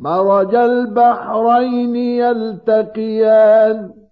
مَرَجَ الْبَحْرَيْنِ يَلْتَقِيَانِ